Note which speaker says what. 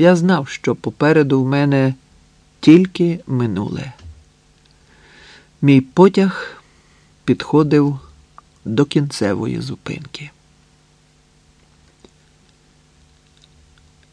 Speaker 1: Я знав, що попереду в мене тільки минуле. Мій потяг підходив до кінцевої зупинки.